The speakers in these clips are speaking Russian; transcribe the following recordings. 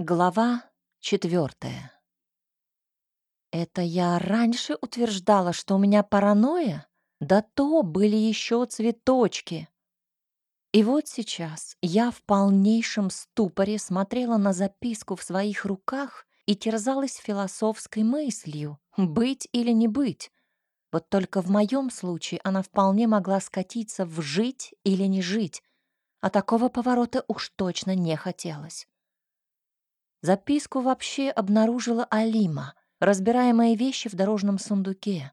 Глава четвертая. Это я раньше утверждала, что у меня паранойя? Да то были еще цветочки. И вот сейчас я в полнейшем ступоре смотрела на записку в своих руках и терзалась философской мыслью, быть или не быть. Вот только в моем случае она вполне могла скатиться в жить или не жить, а такого поворота уж точно не хотелось. Записку вообще обнаружила Алима, разбирая мои вещи в дорожном сундуке.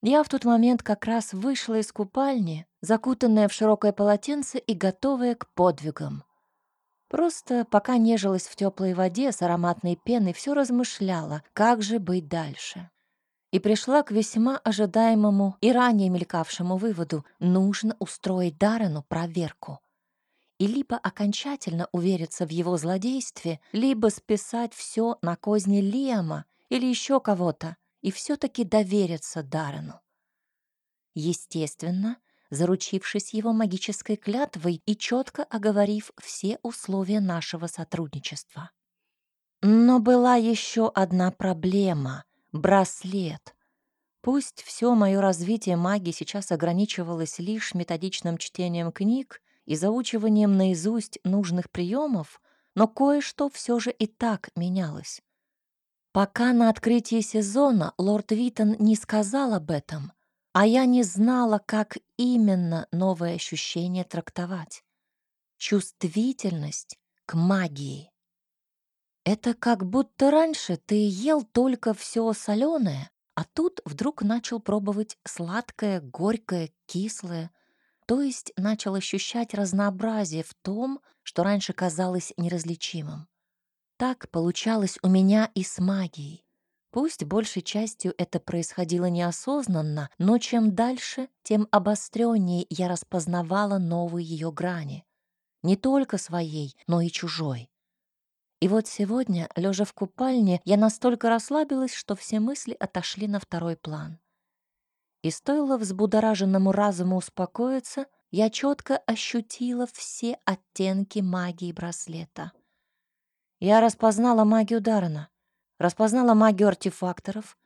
Я в тот момент как раз вышла из купальни, закутанная в широкое полотенце и готовая к подвигам. Просто пока нежилась в теплой воде с ароматной пеной, все размышляла, как же быть дальше. И пришла к весьма ожидаемому и ранее мелькавшему выводу — нужно устроить Даррену проверку и либо окончательно увериться в его злодействе, либо списать все на козни Лиама или еще кого-то и все-таки довериться Даррену. Естественно, заручившись его магической клятвой и четко оговорив все условия нашего сотрудничества. Но была еще одна проблема — браслет. Пусть все мое развитие магии сейчас ограничивалось лишь методичным чтением книг, и заучиванием наизусть нужных приемов, но кое-что все же и так менялось. Пока на открытии сезона лорд Витон не сказал об этом, а я не знала, как именно новое ощущение трактовать. Чувствительность к магии. Это как будто раньше ты ел только все соленое, а тут вдруг начал пробовать сладкое, горькое, кислое — то есть начал ощущать разнообразие в том, что раньше казалось неразличимым. Так получалось у меня и с магией. Пусть большей частью это происходило неосознанно, но чем дальше, тем обостреннее я распознавала новые ее грани. Не только своей, но и чужой. И вот сегодня, лежа в купальне, я настолько расслабилась, что все мысли отошли на второй план. И стоило взбудораженному разуму успокоиться, я четко ощутила все оттенки магии браслета. Я распознала магию Дарана, распознала магию артефакторов,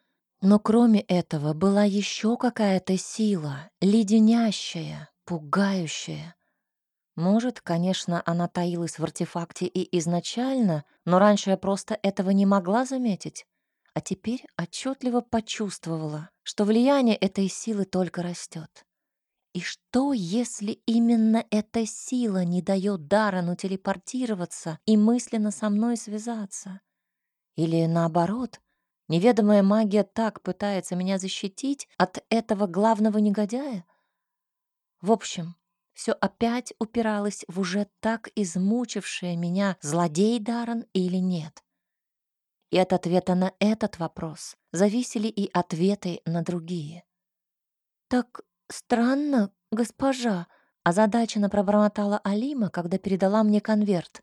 но кроме этого была еще какая-то сила, леденящая, пугающая. Может, конечно, она таилась в артефакте и изначально, но раньше я просто этого не могла заметить а теперь отчетливо почувствовала, что влияние этой силы только растет. И что, если именно эта сила не дает Дарану телепортироваться и мысленно со мной связаться? Или наоборот, неведомая магия так пытается меня защитить от этого главного негодяя? В общем, все опять упиралось в уже так измучившее меня злодей Даран или нет. И от ответа на этот вопрос зависели и ответы на другие. «Так странно, госпожа», — озадаченно пробормотала Алима, когда передала мне конверт.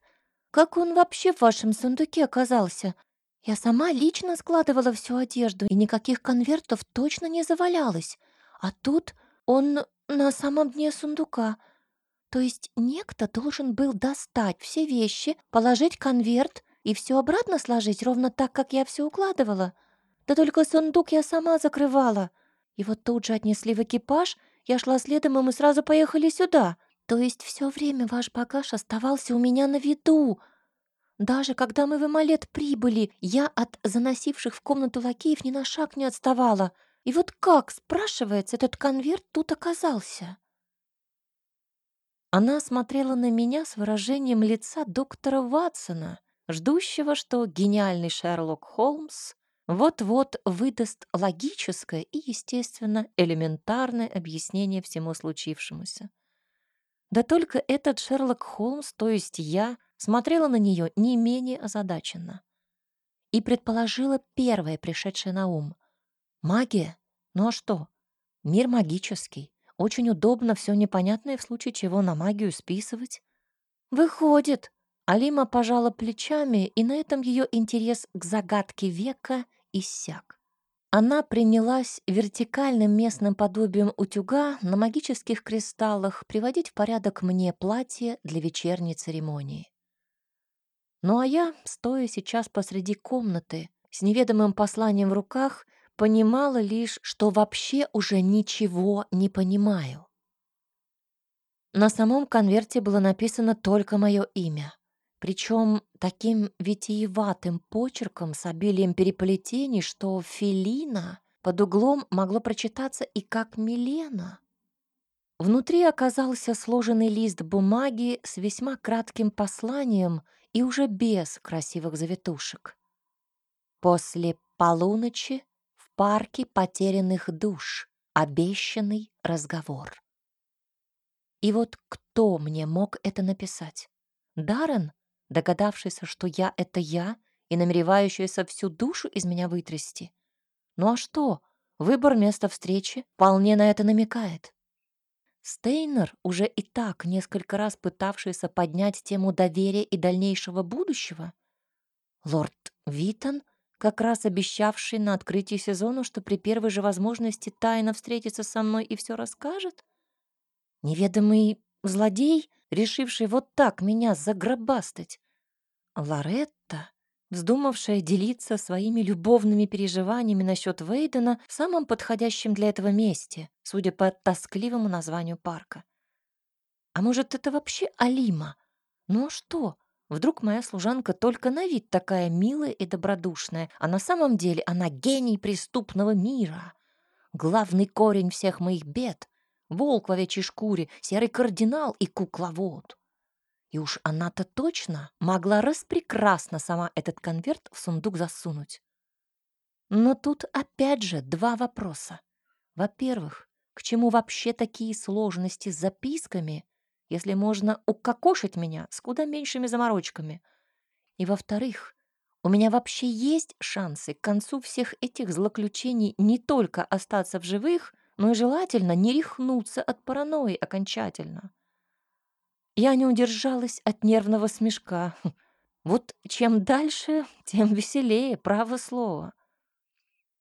«Как он вообще в вашем сундуке оказался? Я сама лично складывала всю одежду, и никаких конвертов точно не завалялось. А тут он на самом дне сундука. То есть некто должен был достать все вещи, положить конверт и все обратно сложить ровно так, как я все укладывала. Да только сундук я сама закрывала. И вот тут же отнесли в экипаж, я шла следом, и мы сразу поехали сюда. То есть все время ваш багаж оставался у меня на виду. Даже когда мы в Эмалет прибыли, я от заносивших в комнату лакеев ни на шаг не отставала. И вот как, спрашивается, этот конверт тут оказался?» Она смотрела на меня с выражением лица доктора Ватсона, ждущего, что гениальный Шерлок Холмс вот-вот выдаст логическое и, естественно, элементарное объяснение всему случившемуся. Да только этот Шерлок Холмс, то есть я, смотрела на нее не менее озадаченно. И предположила первое, пришедшее на ум. Магия? Ну а что? Мир магический. Очень удобно все непонятное в случае чего на магию списывать. Выходит, Алима пожала плечами, и на этом ее интерес к загадке века иссяк. Она принялась вертикальным местным подобием утюга на магических кристаллах приводить в порядок мне платье для вечерней церемонии. Ну а я, стоя сейчас посреди комнаты, с неведомым посланием в руках, понимала лишь, что вообще уже ничего не понимаю. На самом конверте было написано только мое имя. Причем таким витиеватым почерком с обилием переплетений, что Фелина под углом могло прочитаться и как Милена. Внутри оказался сложенный лист бумаги с весьма кратким посланием и уже без красивых завитушек. После полуночи в парке потерянных душ обещанный разговор. И вот кто мне мог это написать? Даррен, догадавшийся, что я — это я, и намеревающийся всю душу из меня вытрясти? Ну а что? Выбор места встречи вполне на это намекает. Стейнер, уже и так несколько раз пытавшийся поднять тему доверия и дальнейшего будущего? Лорд Витон, как раз обещавший на открытии сезона, что при первой же возможности тайно встретится со мной и все расскажет? Неведомый злодей, решивший вот так меня загробастать. Лоретта, вздумавшая делиться своими любовными переживаниями насчет Вейдена в самом подходящем для этого месте, судя по тоскливому названию парка. А может, это вообще Алима? Ну а что? Вдруг моя служанка только на вид такая милая и добродушная, а на самом деле она гений преступного мира, главный корень всех моих бед, волк в овечьей шкуре, серый кардинал и кукловод. И уж она-то точно могла распрекрасно сама этот конверт в сундук засунуть. Но тут опять же два вопроса. Во-первых, к чему вообще такие сложности с записками, если можно укокошить меня с куда меньшими заморочками? И во-вторых, у меня вообще есть шансы к концу всех этих злоключений не только остаться в живых, но и желательно не рехнуться от паранойи окончательно. Я не удержалась от нервного смешка. Вот чем дальше, тем веселее, право слово.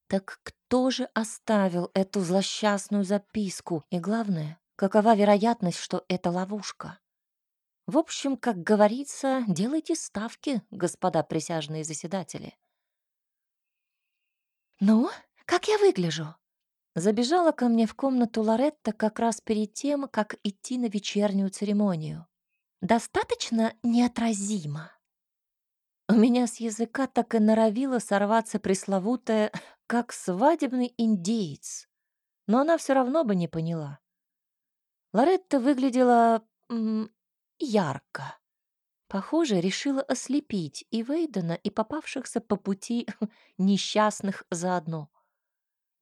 Так кто же оставил эту злосчастную записку? И главное, какова вероятность, что это ловушка? В общем, как говорится, делайте ставки, господа присяжные заседатели. «Ну, как я выгляжу?» Забежала ко мне в комнату Лоретта как раз перед тем, как идти на вечернюю церемонию. Достаточно неотразимо. У меня с языка так и норовило сорваться пресловутое «как свадебный индеец», но она все равно бы не поняла. Лоретта выглядела ярко. Похоже, решила ослепить и Вейдена, и попавшихся по пути несчастных заодно.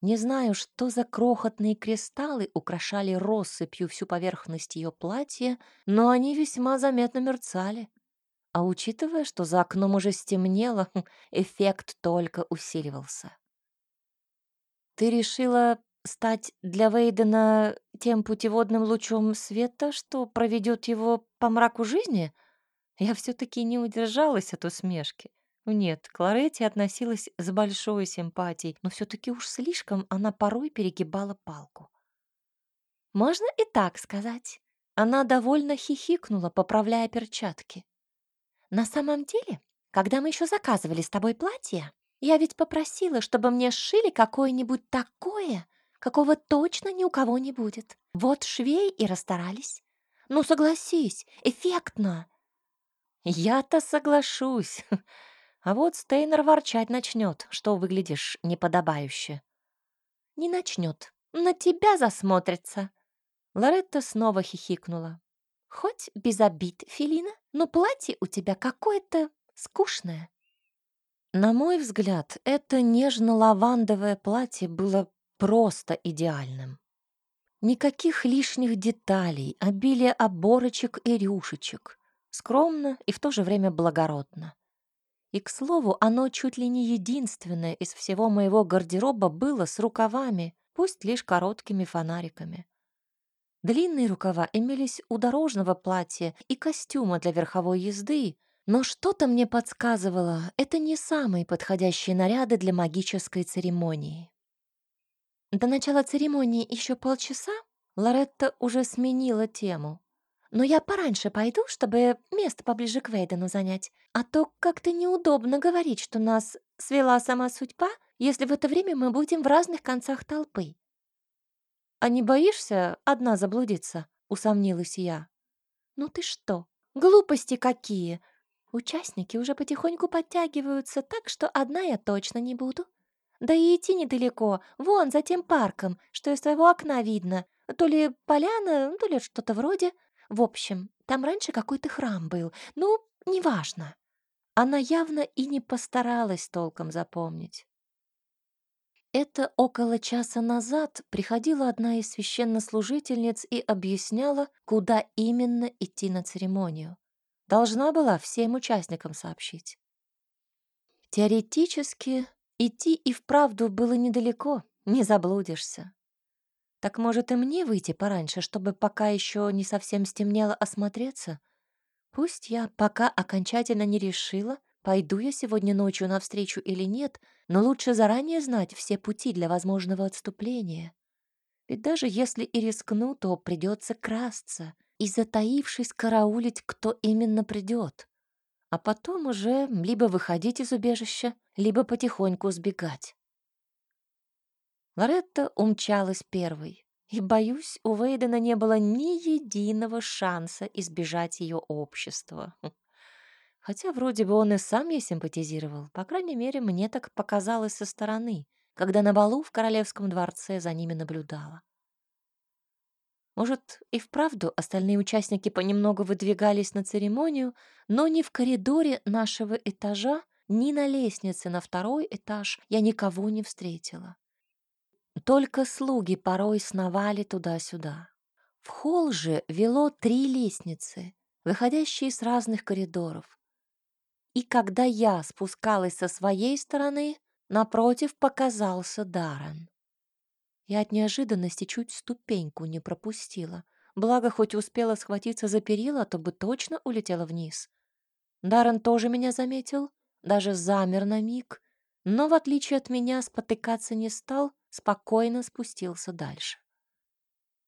Не знаю, что за крохотные кристаллы украшали россыпью всю поверхность ее платья, но они весьма заметно мерцали. А учитывая, что за окном уже стемнело, эффект только усиливался. «Ты решила стать для Вейдена тем путеводным лучом света, что проведет его по мраку жизни?» Я все-таки не удержалась от усмешки. Нет, к Лоретте относилась с большой симпатией, но все-таки уж слишком она порой перегибала палку. «Можно и так сказать». Она довольно хихикнула, поправляя перчатки. «На самом деле, когда мы еще заказывали с тобой платье, я ведь попросила, чтобы мне сшили какое-нибудь такое, какого точно ни у кого не будет. Вот швей и расстарались. Ну, согласись, эффектно». «Я-то соглашусь», а вот Стейнер ворчать начнет, что выглядишь неподобающе. Не начнет, на тебя засмотрится. Лоретта снова хихикнула. Хоть без обид, Филина, но платье у тебя какое-то скучное. На мой взгляд, это нежно-лавандовое платье было просто идеальным. Никаких лишних деталей, обилие оборочек и рюшечек. Скромно и в то же время благородно. И, к слову, оно чуть ли не единственное из всего моего гардероба было с рукавами, пусть лишь короткими фонариками. Длинные рукава имелись у дорожного платья и костюма для верховой езды, но что-то мне подсказывало, это не самые подходящие наряды для магической церемонии. До начала церемонии еще полчаса Лоретта уже сменила тему. Но я пораньше пойду, чтобы место поближе к Вейдену занять. А то как-то неудобно говорить, что нас свела сама судьба, если в это время мы будем в разных концах толпы. «А не боишься одна заблудиться?» — усомнилась я. «Ну ты что? Глупости какие! Участники уже потихоньку подтягиваются, так что одна я точно не буду. Да и идти недалеко, вон за тем парком, что из твоего окна видно. То ли поляна, то ли что-то вроде. В общем, там раньше какой-то храм был. Ну, неважно. Она явно и не постаралась толком запомнить. Это около часа назад приходила одна из священнослужительниц и объясняла, куда именно идти на церемонию. Должна была всем участникам сообщить. Теоретически идти и вправду было недалеко, не заблудишься. Так может и мне выйти пораньше, чтобы пока еще не совсем стемнело осмотреться? Пусть я пока окончательно не решила, пойду я сегодня ночью навстречу или нет, но лучше заранее знать все пути для возможного отступления. Ведь даже если и рискну, то придется красться и, затаившись, караулить, кто именно придет. А потом уже либо выходить из убежища, либо потихоньку сбегать. Лоретта умчалась первой, и, боюсь, у Вейдена не было ни единого шанса избежать ее общества. Хотя вроде бы он и сам ей симпатизировал, по крайней мере, мне так показалось со стороны, когда на балу в королевском дворце за ними наблюдала. Может, и вправду остальные участники понемногу выдвигались на церемонию, но ни в коридоре нашего этажа, ни на лестнице на второй этаж я никого не встретила. Только слуги порой сновали туда-сюда. В холл же вело три лестницы, выходящие с разных коридоров. И когда я спускалась со своей стороны, напротив показался Даррен. Я от неожиданности чуть ступеньку не пропустила. Благо, хоть успела схватиться за перила, то бы точно улетела вниз. Даррен тоже меня заметил, даже замер на миг, но, в отличие от меня, спотыкаться не стал, спокойно спустился дальше.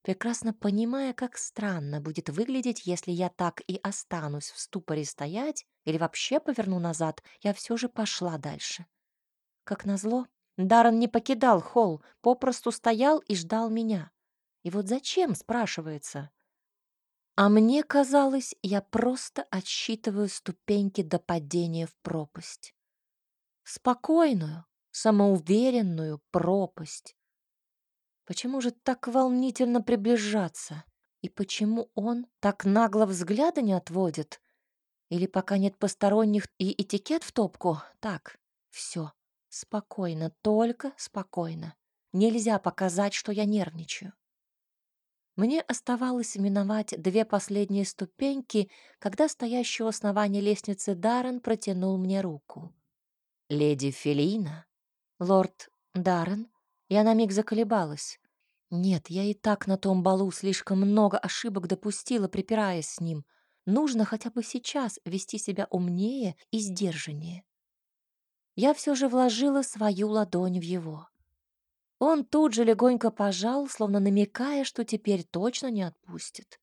Прекрасно понимая, как странно будет выглядеть, если я так и останусь в ступоре стоять или вообще поверну назад, я все же пошла дальше. Как назло, Даррен не покидал холл, попросту стоял и ждал меня. И вот зачем, спрашивается? А мне казалось, я просто отсчитываю ступеньки до падения в пропасть. Спокойную, самоуверенную пропасть. Почему же так волнительно приближаться? И почему он так нагло взгляда не отводит? Или пока нет посторонних и этикет в топку? Так, все. Спокойно, только спокойно. Нельзя показать, что я нервничаю. Мне оставалось миновать две последние ступеньки, когда стоящий у основания лестницы Даррен протянул мне руку. «Леди Фелина?» «Лорд Даррен?» Я на миг заколебалась. Нет, я и так на том балу слишком много ошибок допустила, припираясь с ним. Нужно хотя бы сейчас вести себя умнее и сдержаннее я все же вложила свою ладонь в его. Он тут же легонько пожал, словно намекая, что теперь точно не отпустит.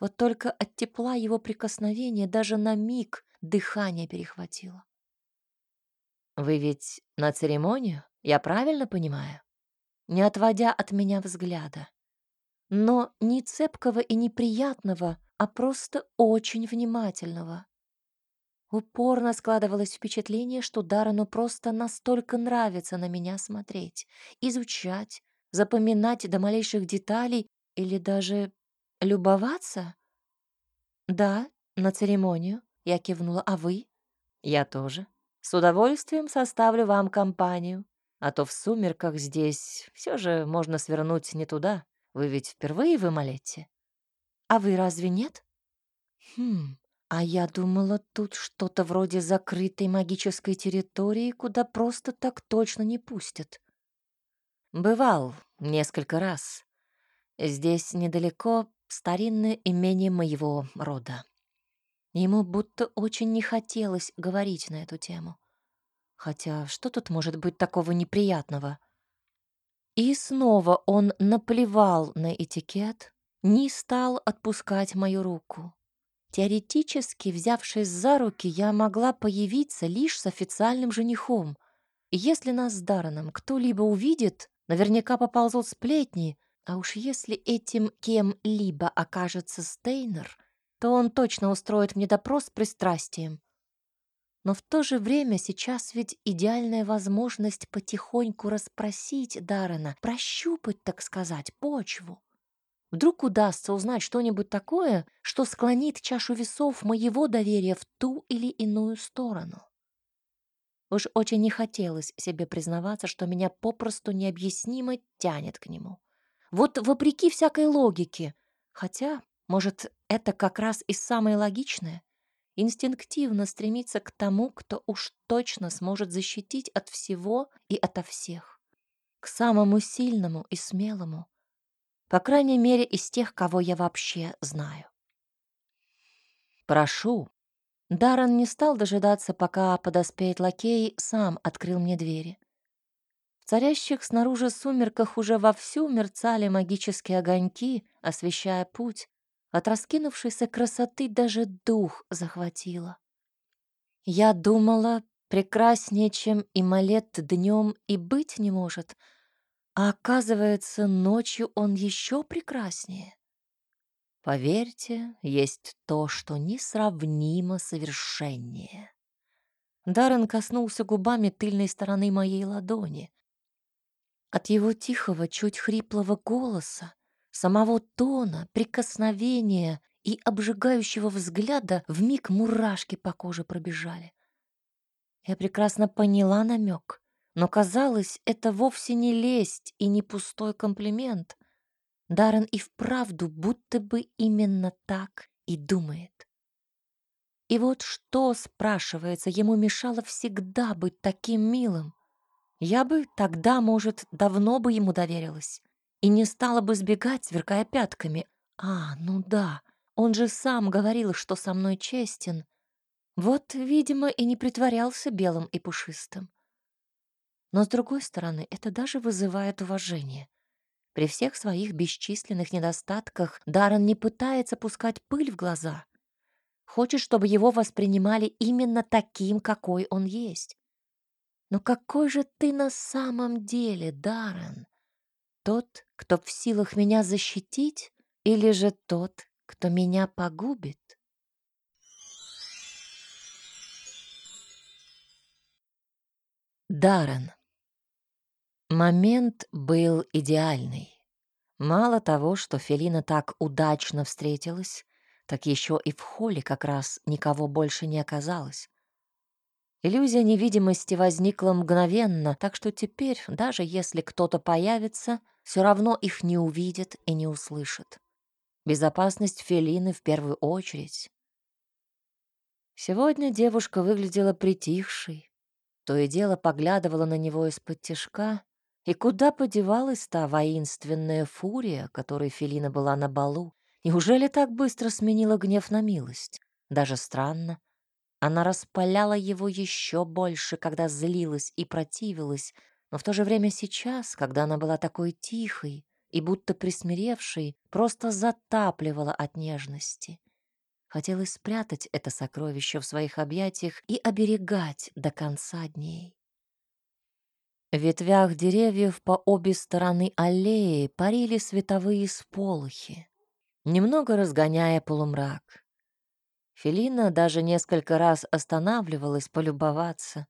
Вот только от тепла его прикосновения даже на миг дыхание перехватило. «Вы ведь на церемонию, я правильно понимаю?» Не отводя от меня взгляда. Но не цепкого и неприятного, а просто очень внимательного. Упорно складывалось впечатление, что Дарану просто настолько нравится на меня смотреть, изучать, запоминать до малейших деталей или даже любоваться. «Да, на церемонию», — я кивнула. «А вы?» «Я тоже. С удовольствием составлю вам компанию. А то в сумерках здесь все же можно свернуть не туда. Вы ведь впервые в Эмалете?» «А вы разве нет?» «Хм, а я думала, тут что-то вроде закрытой магической территории, куда просто так точно не пустят. Бывал несколько раз. Здесь недалеко старинное имение моего рода. Ему будто очень не хотелось говорить на эту тему. Хотя что тут может быть такого неприятного? И снова он наплевал на этикет, не стал отпускать мою руку. Теоретически, взявшись за руки, я могла появиться лишь с официальным женихом. Если нас с Дарреном кто-либо увидит, наверняка поползут сплетни, а уж если этим кем-либо окажется Стейнер, то он точно устроит мне допрос с пристрастием. Но в то же время сейчас ведь идеальная возможность потихоньку расспросить Даррена, прощупать, так сказать, почву. Вдруг удастся узнать что-нибудь такое, что склонит чашу весов моего доверия в ту или иную сторону. Уж очень не хотелось себе признаваться, что меня попросту необъяснимо тянет к нему. Вот вопреки всякой логике. Хотя, может, это как раз и самое логичное. Инстинктивно стремиться к тому, кто уж точно сможет защитить от всего и ото всех. К самому сильному и смелому, по крайней мере, из тех, кого я вообще знаю. «Прошу». Даррен не стал дожидаться, пока подоспеет лакей, сам открыл мне двери. В царящих снаружи сумерках уже вовсю мерцали магические огоньки, освещая путь. От раскинувшейся красоты даже дух захватило. Я думала, прекраснее, чем и малет днем и быть не может — а оказывается, ночью он еще прекраснее. Поверьте, есть то, что несравнимо совершеннее. Даррен коснулся губами тыльной стороны моей ладони. От его тихого, чуть хриплого голоса, самого тона, прикосновения и обжигающего взгляда в миг мурашки по коже пробежали. Я прекрасно поняла намек. Но казалось, это вовсе не лесть и не пустой комплимент. Даррен и вправду будто бы именно так и думает. И вот что, спрашивается, ему мешало всегда быть таким милым? Я бы тогда, может, давно бы ему доверилась и не стала бы сбегать, сверкая пятками. А, ну да, он же сам говорил, что со мной честен. Вот, видимо, и не притворялся белым и пушистым. Но, с другой стороны, это даже вызывает уважение. При всех своих бесчисленных недостатках Даррен не пытается пускать пыль в глаза. Хочет, чтобы его воспринимали именно таким, какой он есть. Но какой же ты на самом деле, Даррен? Тот, кто в силах меня защитить, или же тот, кто меня погубит? Даррен. Момент был идеальный. Мало того, что Фелина так удачно встретилась, так еще и в холле как раз никого больше не оказалось. Иллюзия невидимости возникла мгновенно, так что теперь, даже если кто-то появится, все равно их не увидит и не услышит. Безопасность Фелины в первую очередь. Сегодня девушка выглядела притихшей, то и дело поглядывала на него из-под тишка, и куда подевалась та воинственная фурия, которой Фелина была на балу? Неужели так быстро сменила гнев на милость? Даже странно. Она распаляла его еще больше, когда злилась и противилась, но в то же время сейчас, когда она была такой тихой и будто присмиревшей, просто затапливала от нежности. Хотелось спрятать это сокровище в своих объятиях и оберегать до конца дней. В ветвях деревьев по обе стороны аллеи парили световые сполохи, немного разгоняя полумрак. Фелина даже несколько раз останавливалась полюбоваться.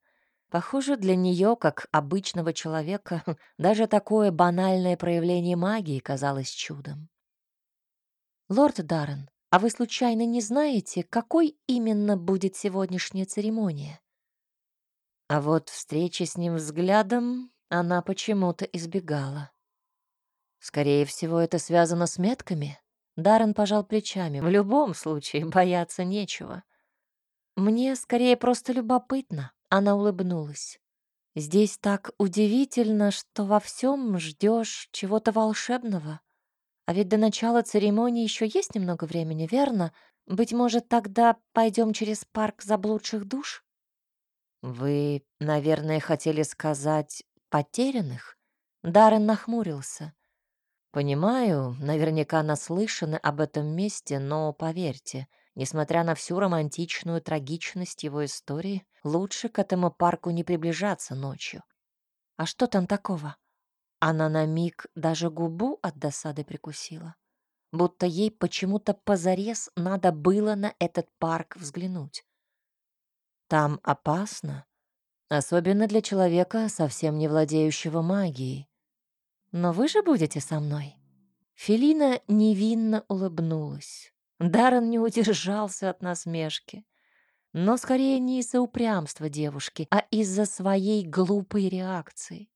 Похоже, для нее, как обычного человека, даже такое банальное проявление магии казалось чудом. «Лорд Даррен, а вы случайно не знаете, какой именно будет сегодняшняя церемония?» А вот встречи с ним взглядом она почему-то избегала. Скорее всего, это связано с метками. Даррен пожал плечами. В любом случае, бояться нечего. Мне скорее просто любопытно. Она улыбнулась. Здесь так удивительно, что во всем ждешь чего-то волшебного. А ведь до начала церемонии еще есть немного времени, верно? Быть может, тогда пойдем через парк заблудших душ? «Вы, наверное, хотели сказать потерянных?» Даррен нахмурился. Понимаю, наверняка наслышаны об этом месте, но поверьте, несмотря на всю романтичную трагичность его истории, лучше к этому парку не приближаться ночью. А что там такого? Она на миг даже губу от досады прикусила, будто ей почему-то позарез надо было на этот парк взглянуть. Там опасно, особенно для человека, совсем не владеющего магией. Но вы же будете со мной. Фелина невинно улыбнулась. Даррен не удержался от насмешки. Но скорее не из-за упрямства девушки, а из-за своей глупой реакции.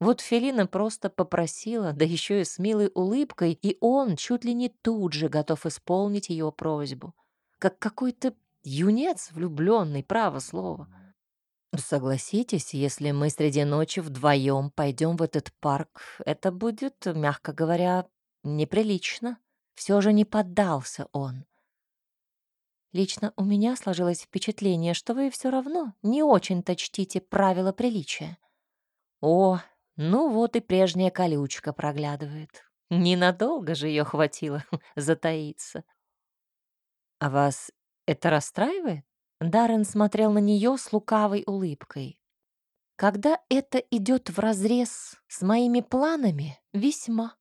Вот Фелина просто попросила, да еще и с милой улыбкой, и он чуть ли не тут же готов исполнить ее просьбу. Как какой-то юнец влюбленный, право слово. Согласитесь, если мы среди ночи вдвоем пойдем в этот парк, это будет, мягко говоря, неприлично. Все же не поддался он. Лично у меня сложилось впечатление, что вы все равно не очень-то чтите правила приличия. О, ну вот и прежняя колючка проглядывает. Ненадолго же ее хватило затаиться. А вас это расстраивает? Даррен смотрел на нее с лукавой улыбкой. Когда это идет вразрез с моими планами, весьма.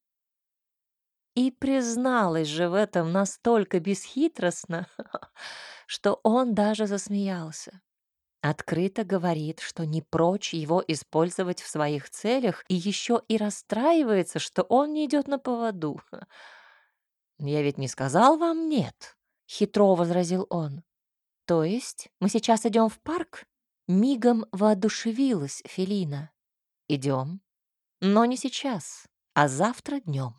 И призналась же в этом настолько бесхитростно, что он даже засмеялся. Открыто говорит, что не прочь его использовать в своих целях и еще и расстраивается, что он не идет на поводу. «Я ведь не сказал вам нет», — хитро возразил он. «То есть мы сейчас идем в парк?» Мигом воодушевилась Фелина. «Идем, но не сейчас, а завтра днем».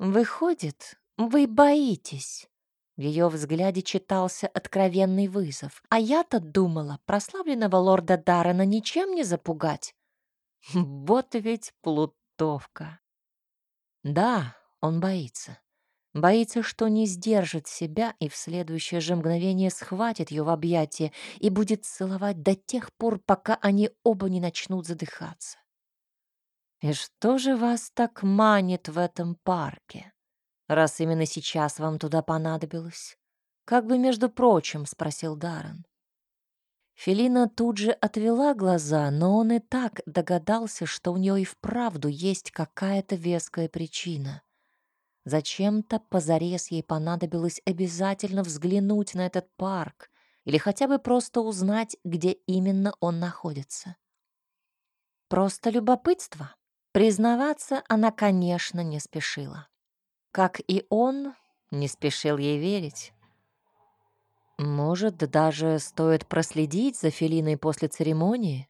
«Выходит, вы боитесь?» В ее взгляде читался откровенный вызов. А я-то думала, прославленного лорда Даррена ничем не запугать. Вот ведь плутовка. Да, он боится. Боится, что не сдержит себя и в следующее же мгновение схватит ее в объятия и будет целовать до тех пор, пока они оба не начнут задыхаться. И что же вас так манит в этом парке, раз именно сейчас вам туда понадобилось? Как бы, между прочим, спросил Даррен. Фелина тут же отвела глаза, но он и так догадался, что у нее и вправду есть какая-то веская причина. Зачем-то позарез ей понадобилось обязательно взглянуть на этот парк или хотя бы просто узнать, где именно он находится. Просто любопытство. Признаваться она, конечно, не спешила. Как и он, не спешил ей верить. Может, даже стоит проследить за Фелиной после церемонии?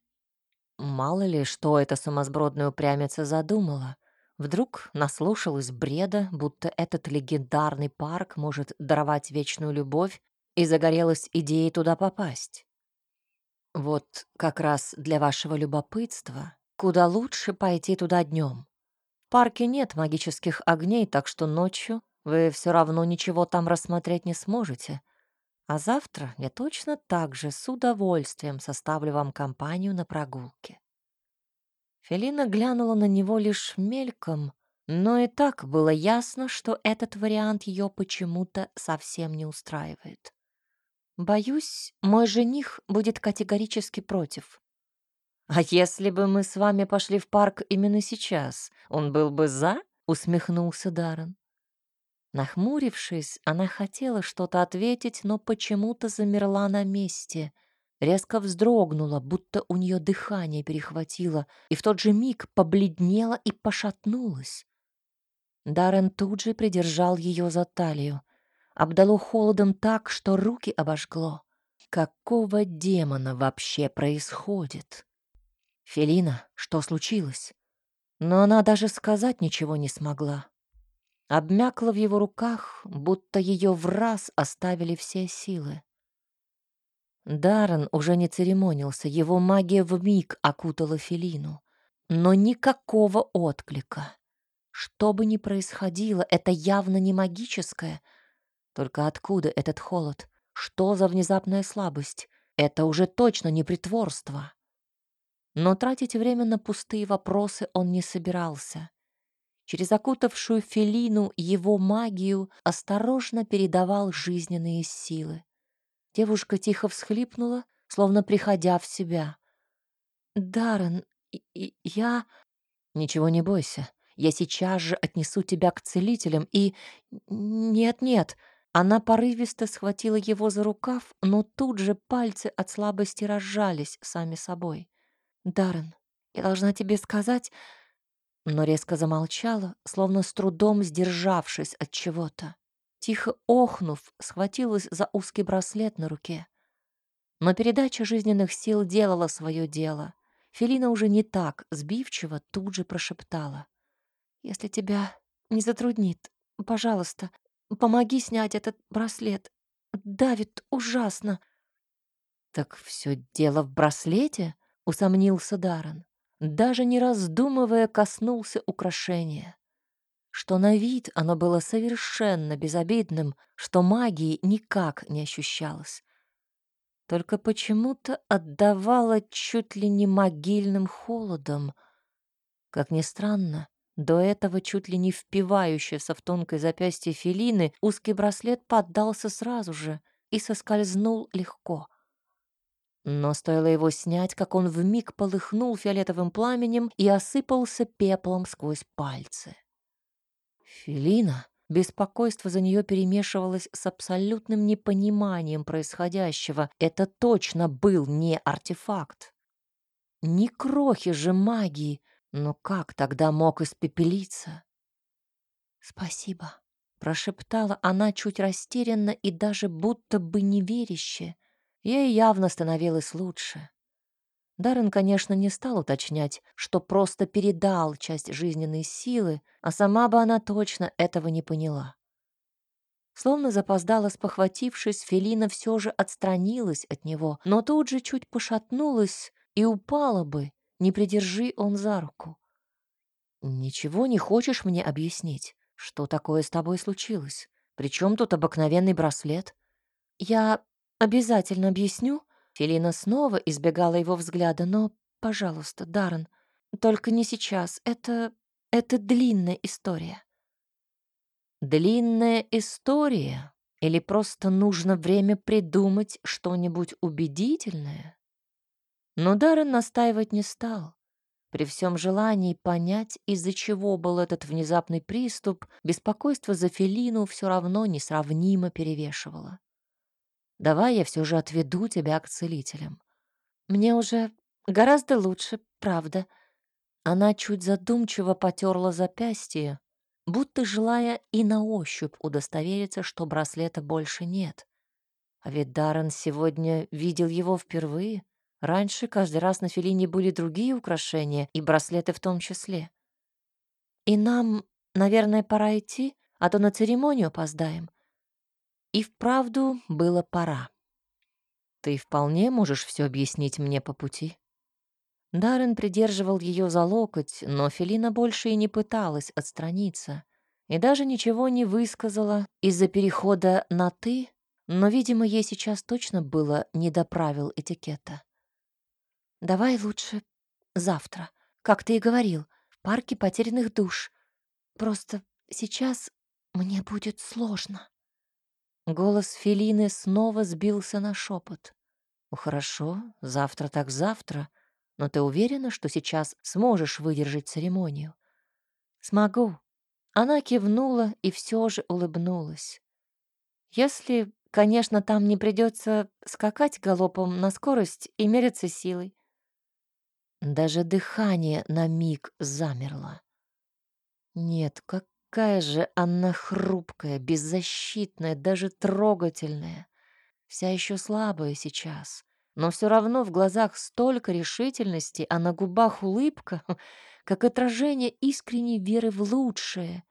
Мало ли, что эта сумасбродная упрямица задумала. Вдруг наслушалась бреда, будто этот легендарный парк может даровать вечную любовь, и загорелась идеей туда попасть. Вот как раз для вашего любопытства Куда лучше пойти туда днем. В парке нет магических огней, так что ночью вы все равно ничего там рассмотреть не сможете. А завтра я точно так же с удовольствием составлю вам компанию на прогулке. Фелина глянула на него лишь мельком, но и так было ясно, что этот вариант ее почему-то совсем не устраивает. Боюсь, мой жених будет категорически против. «А если бы мы с вами пошли в парк именно сейчас, он был бы за?» — усмехнулся Даррен. Нахмурившись, она хотела что-то ответить, но почему-то замерла на месте. Резко вздрогнула, будто у нее дыхание перехватило, и в тот же миг побледнела и пошатнулась. Даррен тут же придержал ее за талию. Обдало холодом так, что руки обожгло. Какого демона вообще происходит? «Фелина, что случилось?» Но она даже сказать ничего не смогла. Обмякла в его руках, будто ее в раз оставили все силы. Даррен уже не церемонился, его магия вмиг окутала Фелину. Но никакого отклика. Что бы ни происходило, это явно не магическое. Только откуда этот холод? Что за внезапная слабость? Это уже точно не притворство. Но тратить время на пустые вопросы он не собирался. через окутавшую Фелину его магию осторожно передавал жизненные силы. Девушка тихо всхлипнула, словно приходя в себя. «Даррен, я...» «Ничего не бойся. Я сейчас же отнесу тебя к целителям и...» «Нет-нет». Она порывисто схватила его за рукав, но тут же пальцы от слабости разжались сами собой. «Даррен, я должна тебе сказать...» Но резко замолчала, словно с трудом сдержавшись от чего-то. Тихо охнув, схватилась за узкий браслет на руке. Но передача жизненных сил делала свое дело. Фелина уже не так сбивчиво тут же прошептала. «Если тебя не затруднит, пожалуйста, помоги снять этот браслет. Давит ужасно». «Так все дело в браслете?» — усомнился Даррен. Даже не раздумывая, коснулся украшения. Что на вид оно было совершенно безобидным, что магии никак не ощущалось только почему-то отдавала чуть ли не могильным холодом. Как ни странно, до этого чуть ли не впивающийся в тонкое запястье Фелины, узкий браслет поддался сразу же и соскользнул легко. Но стоило его снять, как он вмиг полыхнул фиолетовым пламенем и осыпался пеплом сквозь пальцы. «Фелина!» Беспокойство за нее перемешивалось с абсолютным непониманием происходящего. Это точно был не артефакт. Ни крохи же магии, но как тогда мог испепелиться? «Спасибо», — прошептала она чуть растерянно и даже будто бы неверяще. Ей явно становилось лучше. Даррен, конечно, не стал уточнять, что просто передал часть жизненной силы, а сама бы она точно этого не поняла. Словно запоздала спохватившись, Фелина все же отстранилась от него, но тут же чуть пошатнулась и упала бы, не придержи он за руку. «Ничего не хочешь мне объяснить? Что такое с тобой случилось? Причем тут обыкновенный браслет?» «Я обязательно объясню», Фелина снова избегала его взгляда, но, пожалуйста, Даррен, только не сейчас. Это... это длинная история. Длинная история? Или просто нужно время придумать что-нибудь убедительное? Но Даррен настаивать не стал. При всем желании понять, из-за чего был этот внезапный приступ, беспокойство за Фелину все равно несравнимо перевешивало. Давай я все же отведу тебя к целителям. Мне уже гораздо лучше, правда. Она чуть задумчиво потерла запястье, будто желая и на ощупь удостовериться, что браслета больше нет. А ведь Даррен сегодня видел его впервые. Раньше каждый раз на Филине были другие украшения, и браслеты в том числе. И нам, наверное, пора идти, а то на церемонию опоздаем. И вправду было пора. Ты вполне можешь все объяснить мне по пути. Даррен придерживал ее за локоть, но Фелина больше и не пыталась отстраниться и даже ничего не высказала из-за перехода на «ты», но, видимо, ей сейчас точно было не до правил этикета. «Давай лучше завтра, как ты и говорил, в парке потерянных душ. Просто сейчас мне будет сложно». Голос Фелины снова сбился на шепот. «Ну хорошо, завтра так завтра, но ты уверена, что сейчас сможешь выдержать церемонию?» «Смогу». Она кивнула и все же улыбнулась. «Если, конечно, там не придется скакать галопом на скорость и мериться силой». Даже дыхание на миг замерло. Нет, как Какая же она хрупкая, беззащитная, даже трогательная. Вся еще слабая сейчас. Но все равно в глазах столько решительности, а на губах улыбка, как отражение искренней веры в лучшее.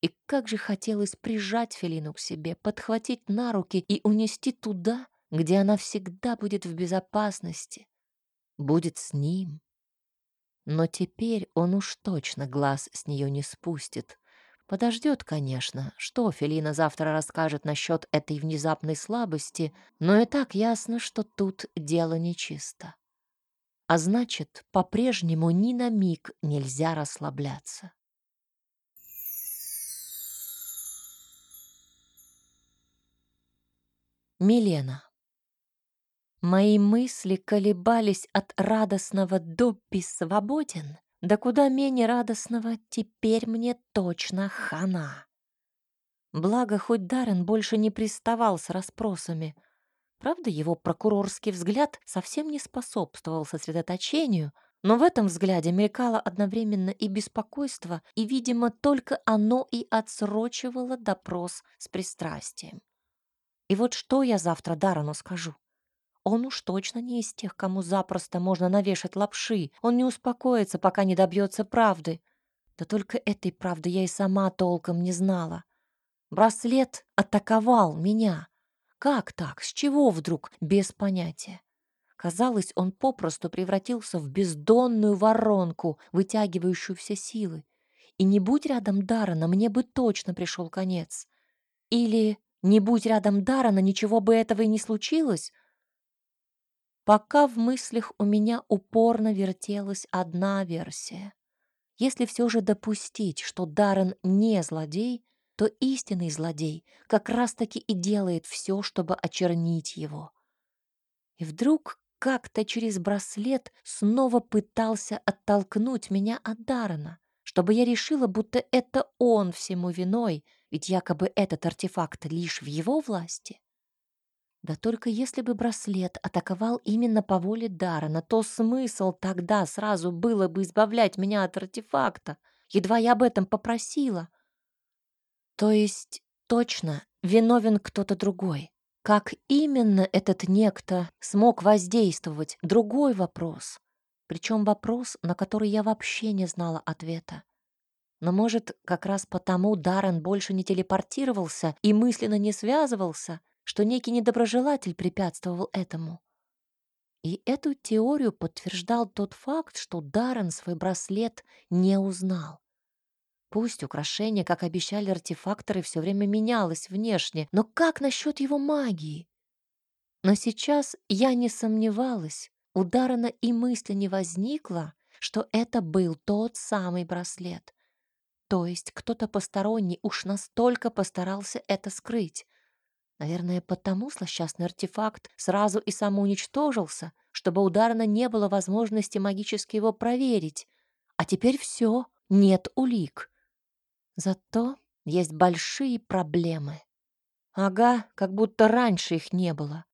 И как же хотелось прижать Фелину к себе, подхватить на руки и унести туда, где она всегда будет в безопасности, будет с ним. Но теперь он уж точно глаз с нее не спустит, Подождет, конечно, что Фелина завтра расскажет насчет этой внезапной слабости, но и так ясно, что тут дело нечисто. А значит, по-прежнему ни на миг нельзя расслабляться. Милена. Мои мысли колебались от радостного до «Добби свободен» да куда менее радостного «Теперь мне точно хана». Благо, хоть Даррен больше не приставал с расспросами. Правда, его прокурорский взгляд совсем не способствовал сосредоточению, но в этом взгляде мелькало одновременно и беспокойство, и, видимо, только оно и отсрочивало допрос с пристрастием. И вот что я завтра Дарану скажу? Он уж точно не из тех, кому запросто можно навешать лапши. Он не успокоится, пока не добьется правды. Да только этой правды я и сама толком не знала. Браслет атаковал меня. Как так? С чего вдруг? Без понятия. Казалось, он попросту превратился в бездонную воронку, вытягивающую все силы. И не будь рядом Дарана, мне бы точно пришел конец. Или не будь рядом Дарана, ничего бы этого и не случилось. Пока в мыслях у меня упорно вертелась одна версия. Если все же допустить, что Даррен не злодей, то истинный злодей как раз-таки и делает все, чтобы очернить его. И вдруг как-то через браслет снова пытался оттолкнуть меня от Даррена, чтобы я решила, будто это он всему виной, ведь якобы этот артефакт лишь в его власти. Да только если бы браслет атаковал именно по воле Дарана, то смысл тогда сразу было бы избавлять меня от артефакта, едва я об этом попросила. То есть точно виновен кто-то другой. Как именно этот некто смог воздействовать — другой вопрос. Причем вопрос, на который я вообще не знала ответа. Но, может, как раз потому Даррен больше не телепортировался и мысленно не связывался, что некий недоброжелатель препятствовал этому. И эту теорию подтверждал тот факт, что Даррен свой браслет не узнал. Пусть украшение, как обещали артефакторы, все время менялось внешне, но как насчет его магии? Но сейчас я не сомневалась, у Даррена и мысли не возникло, что это был тот самый браслет. То есть кто-то посторонний уж настолько постарался это скрыть. Наверное, потому злосчастный артефакт сразу и самоуничтожился, чтобы у Дарна не было возможности магически его проверить. А теперь все, нет улик. Зато есть большие проблемы. Ага, как будто раньше их не было.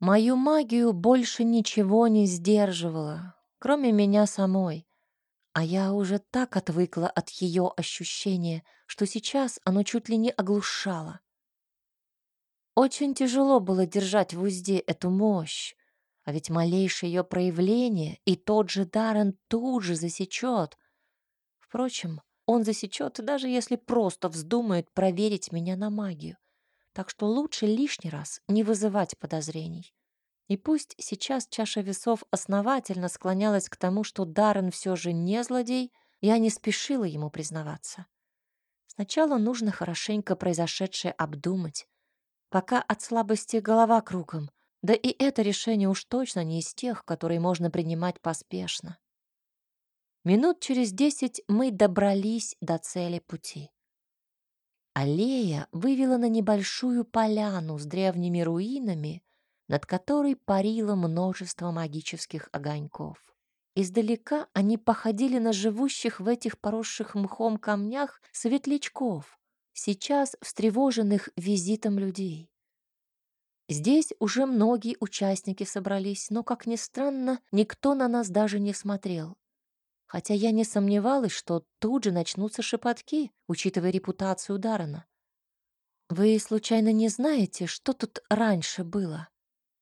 Мою магию больше ничего не сдерживало, кроме меня самой. А я уже так отвыкла от ее ощущения, что сейчас оно чуть ли не оглушало. Очень тяжело было держать в узде эту мощь, а ведь малейшее ее проявление и тот же Даррен тут же засечет. Впрочем, он засечет, даже если просто вздумает проверить меня на магию. Так что лучше лишний раз не вызывать подозрений. И пусть сейчас чаша весов основательно склонялась к тому, что Даррен все же не злодей, я не спешила ему признаваться. Сначала нужно хорошенько произошедшее обдумать, пока от слабости голова кругом, да и это решение уж точно не из тех, которые можно принимать поспешно. Минут через десять мы добрались до цели пути. Аллея вывела на небольшую поляну с древними руинами, над которой парило множество магических огоньков. Издалека они походили на живущих в этих поросших мхом камнях светлячков, сейчас встревоженных визитом людей. Здесь уже многие участники собрались, но, как ни странно, никто на нас даже не смотрел. Хотя я не сомневалась, что тут же начнутся шепотки, учитывая репутацию Дарана. «Вы, случайно, не знаете, что тут раньше было?»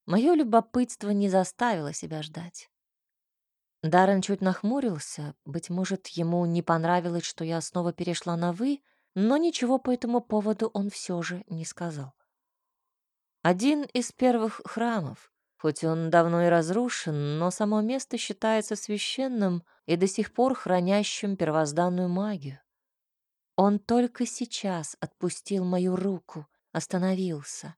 Мое любопытство не заставило себя ждать. Даррен чуть нахмурился. Быть может, ему не понравилось, что я снова перешла на «вы», но ничего по этому поводу он все же не сказал. Один из первых храмов. Хоть он давно и разрушен, но само место считается священным и до сих пор хранящим первозданную магию. Он только сейчас отпустил мою руку, остановился.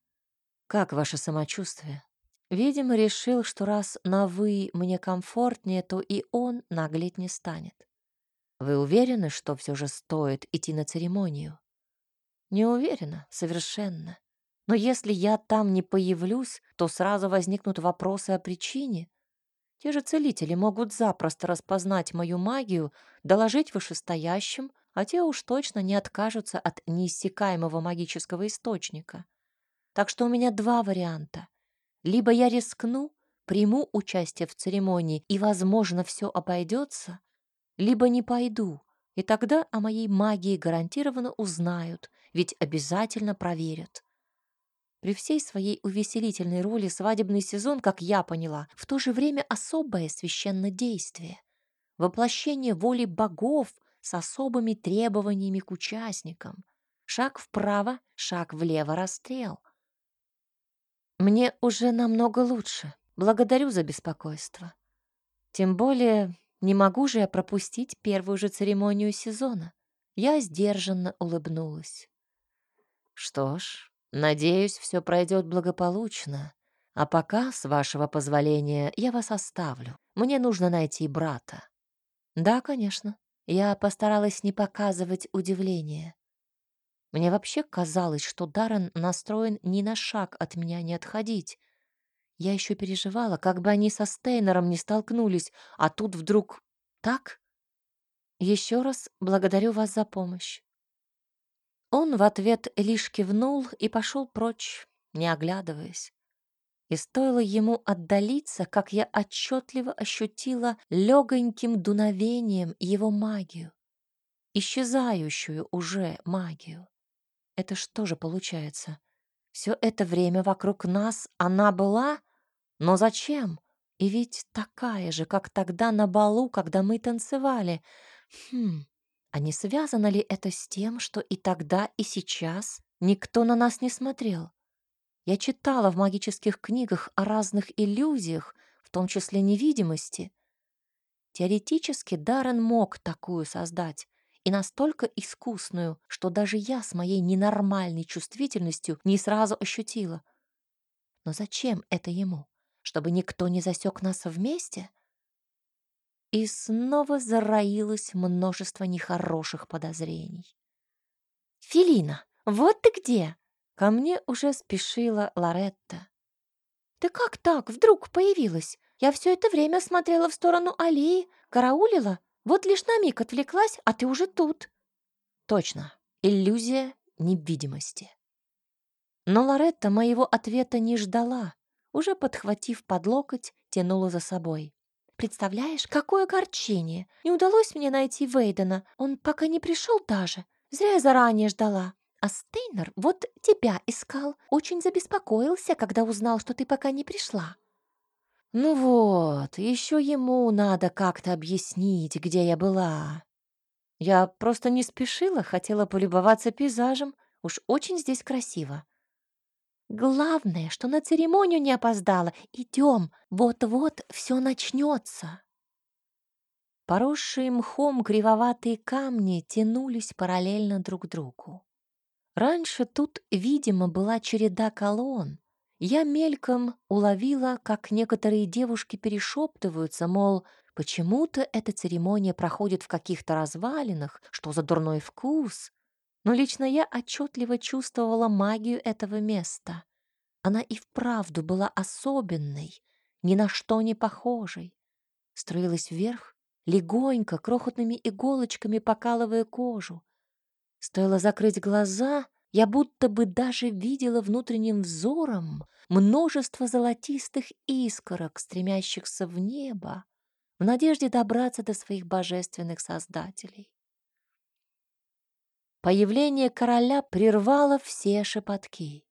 «Как ваше самочувствие?» Видимо, решил, что раз на «вы» мне комфортнее, то и он наглеть не станет. Вы уверены, что все же стоит идти на церемонию? Не уверена, совершенно. Но если я там не появлюсь, то сразу возникнут вопросы о причине. Те же целители могут запросто распознать мою магию, доложить вышестоящим, а те уж точно не откажутся от неиссякаемого магического источника. Так что у меня два варианта. Либо я рискну, приму участие в церемонии, и, возможно, все обойдется, либо не пойду, и тогда о моей магии гарантированно узнают, ведь обязательно проверят. При всей своей увеселительной роли свадебный сезон, как я поняла, в то же время особое священное действие, воплощение воли богов с особыми требованиями к участникам. Шаг вправо, шаг влево, расстрел. Мне уже намного лучше. Благодарю за беспокойство. Тем более не могу же я пропустить первую же церемонию сезона. Я сдержанно улыбнулась. Что ж, надеюсь, все пройдет благополучно. А пока, с вашего позволения, я вас оставлю. Мне нужно найти брата. Да, конечно. Я постаралась не показывать удивления. Мне вообще казалось, что Даррен настроен ни на шаг от меня не отходить. Я еще переживала, как бы они со Стейнером не столкнулись, а тут вдруг так? Еще раз благодарю вас за помощь. Он в ответ лишь кивнул и пошел прочь, не оглядываясь. И стоило ему отдалиться, как я отчетливо ощутила легоньким дуновением его магию, исчезающую уже магию. Это что же получается? Все это время вокруг нас она была? Но зачем? И ведь такая же, как тогда на балу, когда мы танцевали. Хм, а не связано ли это с тем, что и тогда, и сейчас никто на нас не смотрел? Я читала в магических книгах о разных иллюзиях, в том числе невидимости. Теоретически Даррен мог такую создать, и настолько искусную, что даже я с моей ненормальной чувствительностью не сразу ощутила. Но зачем это ему? Чтобы никто не засек нас вместе? И снова зароилось множество нехороших подозрений. «Филина, вот ты где!» Ко мне уже спешила Лоретта. «Ты как так вдруг появилась? Я все это время смотрела в сторону аллеи, караулила, вот лишь на миг отвлеклась, а ты уже тут». «Точно, иллюзия невидимости». Но Лоретта моего ответа не ждала, уже подхватив под локоть, тянула за собой. «Представляешь, какое огорчение! Не удалось мне найти Вейдена, он пока не пришел даже. Зря я заранее ждала. А Стейнер вот тебя искал, очень забеспокоился, когда узнал, что ты пока не пришла». «Ну вот, еще ему надо как-то объяснить, где я была. Я просто не спешила, хотела полюбоваться пейзажем. Уж очень здесь красиво. Главное, что на церемонию не опоздала. Идем, вот-вот все начнется. Поросшие мхом кривоватые камни тянулись параллельно друг другу. Раньше тут, видимо, была череда колонн. Я мельком уловила, как некоторые девушки перешептываются, мол, почему-то эта церемония проходит в каких-то развалинах, что за дурной вкус. Но лично я отчетливо чувствовала магию этого места. Она и вправду была особенной, ни на что не похожей. Строилась вверх, легонько, крохотными иголочками покалывая кожу. Стоило закрыть глаза, я будто бы даже видела внутренним взором множество золотистых искорок, стремящихся в небо, в надежде добраться до своих божественных создателей. Появление короля прервало все шепотки.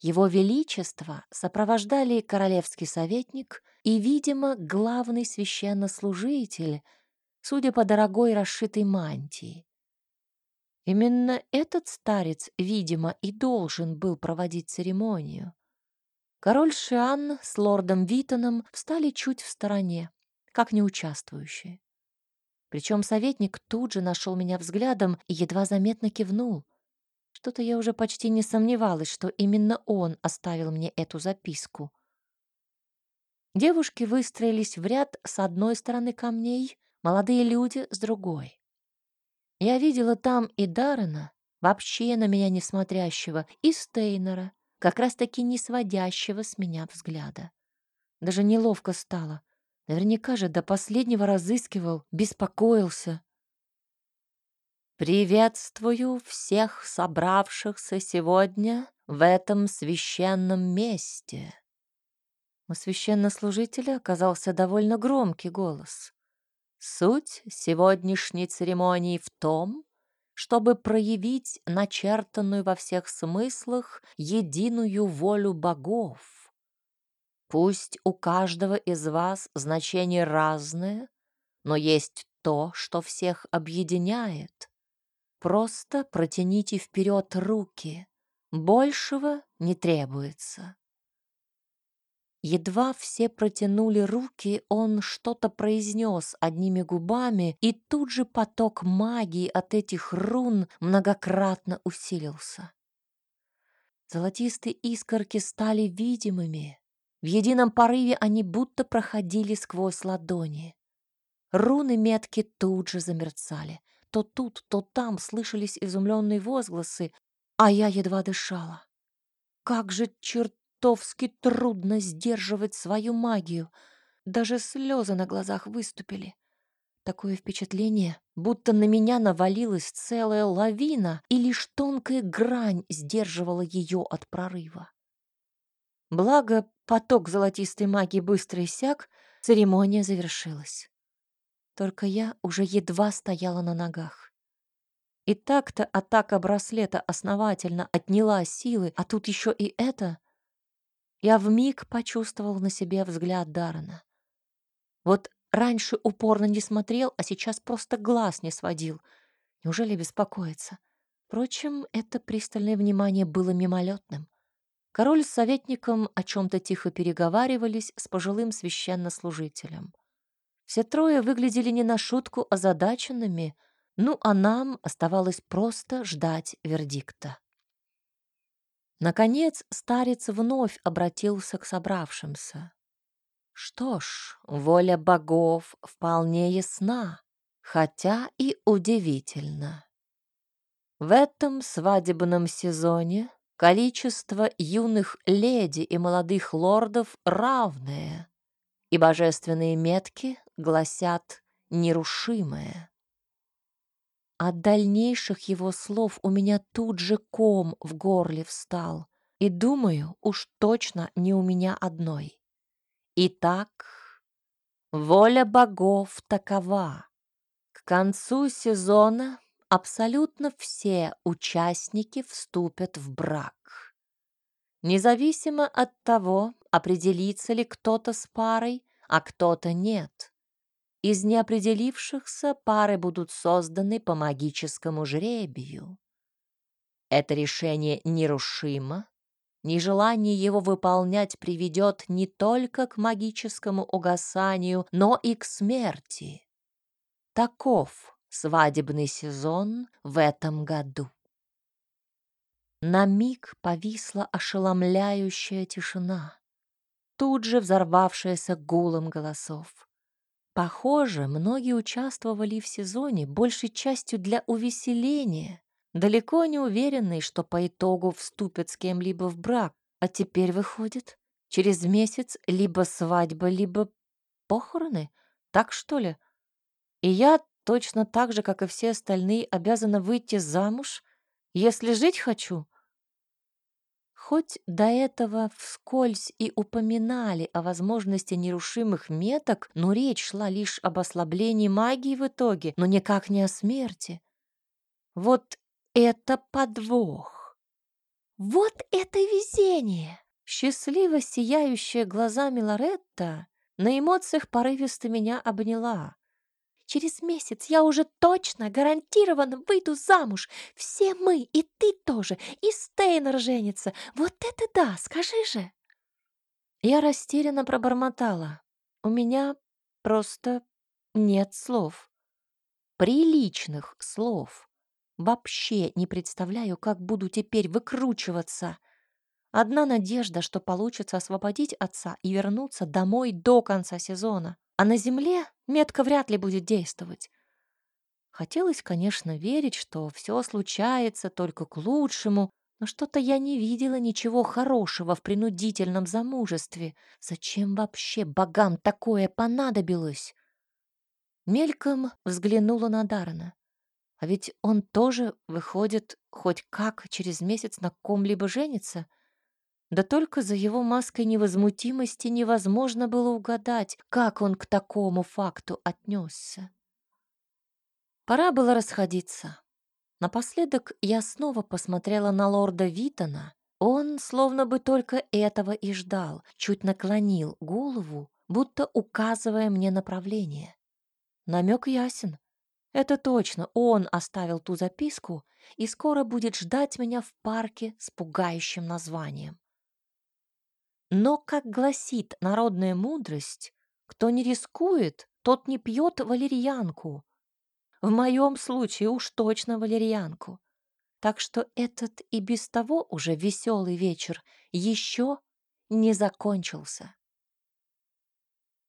Его Величество сопровождали королевский советник и, видимо, главный священнослужитель, судя по дорогой расшитой мантии. Именно этот старец, видимо, и должен был проводить церемонию. Король Шиан с лордом Витоном встали чуть в стороне, как неучаствующие. Причем советник тут же нашел меня взглядом и едва заметно кивнул. Что-то я уже почти не сомневалась, что именно он оставил мне эту записку. Девушки выстроились в ряд с одной стороны камней, молодые люди с другой. Я видела там и Даррена, вообще на меня не смотрящего, и Стейнера, как раз-таки не сводящего с меня взгляда. Даже неловко стало. Наверняка же до последнего разыскивал, беспокоился. «Приветствую всех собравшихся сегодня в этом священном месте!» У священнослужителя оказался довольно громкий голос. «Суть сегодняшней церемонии в том, чтобы проявить начертанную во всех смыслах единую волю богов. Пусть у каждого из вас значение разное, но есть то, что всех объединяет. Просто протяните вперед руки. Большего не требуется. Едва все протянули руки, он что-то произнес одними губами, и тут же поток магии от этих рун многократно усилился. Золотистые искорки стали видимыми. В едином порыве они будто проходили сквозь ладони. Руны метки тут же замерцали. То тут, то там слышались изумленные возгласы, а я едва дышала. Как же чертовски трудно сдерживать свою магию. Даже слезы на глазах выступили. Такое впечатление, будто на меня навалилась целая лавина, и лишь тонкая грань сдерживала ее от прорыва. Благо, поток золотистой магии быстро иссяк, церемония завершилась. Только я уже едва стояла на ногах. И так-то атака браслета основательно отняла силы, а тут еще и это. Я вмиг почувствовал на себе взгляд Дарана. Вот раньше упорно не смотрел, а сейчас просто глаз не сводил. Неужели беспокоится? Впрочем, это пристальное внимание было мимолетным. Король с советником о чем-то тихо переговаривались с пожилым священнослужителем. Все трое выглядели не на шутку озадаченными, ну а нам оставалось просто ждать вердикта. Наконец старец вновь обратился к собравшимся. Что ж, воля богов вполне ясна, хотя и удивительно. В этом свадебном сезоне количество юных леди и молодых лордов равное, и божественные метки гласят «нерушимое». От дальнейших его слов у меня тут же ком в горле встал. И думаю, уж точно не у меня одной. Итак, воля богов такова. К концу сезона абсолютно все участники вступят в брак. Независимо от того, определится ли кто-то с парой, а кто-то нет. Из неопределившихся пары будут созданы по магическому жребию. Это решение нерушимо. Нежелание его выполнять приведет не только к магическому угасанию, но и к смерти. Таков свадебный сезон в этом году. На миг повисла ошеломляющая тишина, тут же взорвавшаяся гулом голосов. Похоже, многие участвовали в сезоне большей частью для увеселения, далеко не уверенные, что по итогу вступят с кем-либо в брак. А теперь выходит, через месяц либо свадьба, либо похороны. Так что ли? И я точно так же, как и все остальные, обязана выйти замуж, если жить хочу. Хоть до этого вскользь и упоминали о возможности нерушимых меток, но речь шла лишь об ослаблении магии в итоге, но никак не о смерти. Вот это подвох! Вот это везение! Счастливо сияющая глазами Лоретта на эмоциях порывисто меня обняла. Через месяц я уже точно, гарантированно выйду замуж. Все мы, и ты тоже, и Стейнер женится. Вот это да, скажи же!» Я растерянно пробормотала. У меня просто нет слов. Приличных слов. Вообще не представляю, как буду теперь выкручиваться. Одна надежда, что получится освободить отца и вернуться домой до конца сезона. А на земле метка вряд ли будет действовать. Хотелось, конечно, верить, что все случается только к лучшему, Но что-то я не видела ничего хорошего в принудительном замужестве. Зачем вообще богам такое понадобилось? Мельком взглянула на Дарана. А ведь он тоже, выходит, хоть как через месяц на ком-либо женится. Да только за его маской невозмутимости невозможно было угадать, как он к такому факту отнесся. Пора было расходиться. Напоследок я снова посмотрела на лорда Витона. Он словно бы только этого и ждал, чуть наклонил голову, будто указывая мне направление. Намек ясен. Это точно он оставил ту записку и скоро будет ждать меня в парке с пугающим названием. Но, как гласит народная мудрость, кто не рискует, тот не пьет валерьянку, в моем случае уж точно валерьянку. Так что этот и без того уже веселый вечер еще не закончился.